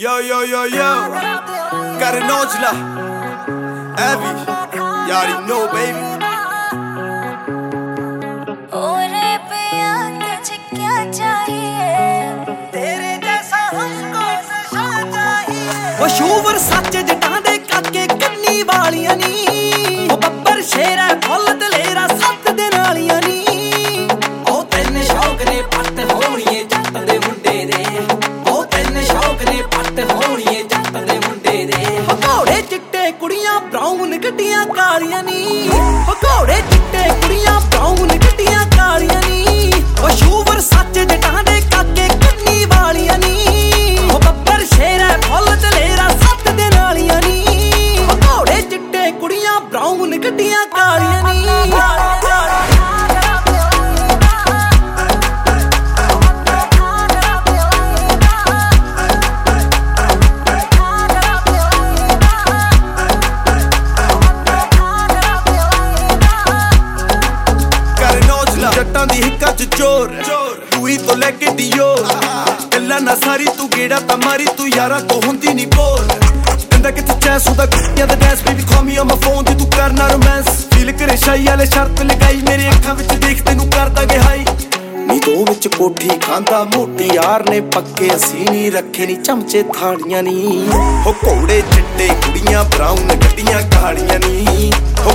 Yo, yo, yo, yo. Got an Angela. Abby. Y'all already know, baby. Sure ਸੱਚ ਜਟਾਂ ਦੇ ਕਾਕੇ ਕੰਨੀ ਵਾਲੀਆਂ ਨੀ ਉਹ ਬੱਬਰ ਸ਼ੇਰਾ ਫੁੱਲ ਦਲੇਰਾ ਸੱਤ ਦੇ ਨਾਲੀਆਂ ਨੀ ਉਹ ਤੈਨੂੰ ਸ਼ੌਕ ਨੇ ਪੱਟ ਹੋਣੀਏ ਜੱਟ ਦੇ ਮੁੰਡੇ ਦੇ ਉਹ ਤੈਨੂੰ ਸ਼ੌਕ ਨੇ ਬਰਾਊਨ ਗੱਡੀਆਂ ਕਾਲੀਆਂ ਨੀ। ਉਹ ਚਿੱਟੇ ਕੁੜੀਆਂ ਬਰਾਊਨ ਗੱਡੀਆਂ ਕਾਲੀਆਂ ਨੀ। ਉਹ ਸ਼ੂਵਰ ਸੱਚ ਜਟਾਂ ਦੇ ਕਾਕੇ ਕੰਨੀ ਵਾਲੀਆਂ ਨੀ। ਉਹ ਬੱਬਰ ਸ਼ੇਰਾ ਫੁੱਲ ਦਲੇਰਾ ਸੱਤ ਦੇ ਨਾਲੀਆਂ ਨੀ। ਉਹ ਚਿੱਟੇ ਕੁੜੀਆਂ ਬਰਾਊਨ ਗੱਡੀਆਂ ਕਾਲੀਆਂ ਨੀ। Angela. ਦੀ ਹਿੱਕਾਂ ਚ ਚੋਰ। ਦੂਈ ਤੋਂ ਲੈ ਕੇ ਡੀਓਰ ਗੱਲਾਂ ਨਾ ਸਾਰੀ, ਤੂੰ ਗੇੜਾ ਤਾਂ ਮਾਰੀ, ਤੂੰ ਯਾਰਾ ਕੋ ਹੁੰਦੀ ਨਹੀਂ ਬੋਲ। ਕਹਿੰਦਾ ਕਿੱਥੇ ਚੈਸ ਹੁੰਦਾ ਕੁੱਤਿਆਂ ਦਾ ਡੈਸ baby call me on my phone ਤੇ ਤੂੰ ਕਰਨਾ ਰੋਮਾਂਸ ਫੀਲ ਕਰੇ ਸ਼ਾਈ ਵਾਲੇ ਸ਼ਰਤ ਲਗਾਈ, ਮੇਰੇ ਅੱਖਾਂ ਵਿੱਚ ਦੇਖ ਤੈਨੂੰ ਕਰਦਾ ਗੇ ਹਾਈ ਨੀ ਦੋ ਵਿੱਚ ਕੋਠੀ ਖਾਂਦਾ, ਮੋਟੀ ਯਾਰ ਨੇ ਪੱਕੇ, ਅਸੀਂ ਨਹੀਂ ਰੱਖੇ ਨੀ, ਚਮਚੇ ਥਾਲੀਆਂ ਨੀ। ਹੋ ਘੋੜੇ, ਚਿੱਟੇ ਕੁੜੀਆਂ ਬਰਾਊਨ ਗੱਡੀਆਂ, ਕਾਲੀਆਂ ਨੀ। ਹੋ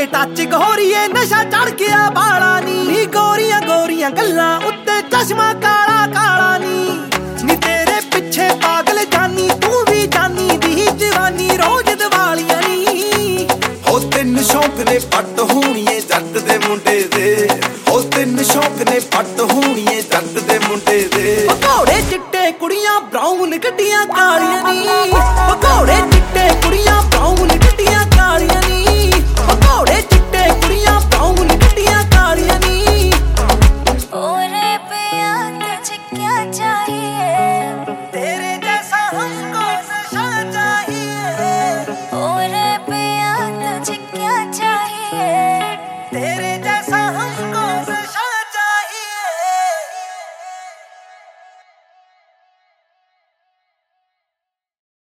ਤੈਨੂੰ ਕਰਕੇ ਟੱਚ ਗੋਰੀਏ, ਨਸ਼ਾ ਚੜ ਗਿਆ ਬਾਲਾ ਨੀ ਨੀ ਗੋਰੀਆਂ ਗੋਰੀਆਂ ਗੱਲਾਂ ਉੱਤੇ ਚਸ਼ਮਾ ਕਾਲਾ ਕਾਲਾ ਨੀ। ਨੀ ਤੇਰੇ ਪਿੱਛੇ ਪਾਗਲ ਜਾਨੀ, ਤੂੰ ਵੀ ਜਾਨੀ ਦੀ ਜਵਾਨੀ, ਰੋਜ਼ ਦਿਵਾਲੀਆਂ ਨੀ। ਹੋ ਤਿੰਨ ਸ਼ੌਂਕ ਨੇ ਪੱਟ ਹੋਣੀਏ ਜੱਟ ਦੇ ਮੁੰਡੇ ਦੇ। ਹੋ ਤਿੰਨ ਸ਼ੌਂਕ ਨੇ ਪੱਟ ਹੋਣੀਏ ਜੱਟ ਦੇ ਮੁੰਡੇ ਦੇ। ਉਹ ਘੋੜੇ ਚਿੱਟੇ ਕੁੜੀਆਂ ਬਰਾਊਨ ਗੱਡੀਆਂ ਕਾਲੀਆਂ ਨੀ। ਘੋੜੇ ਚਿੱਟੇ ਕੁੜੀਆਂ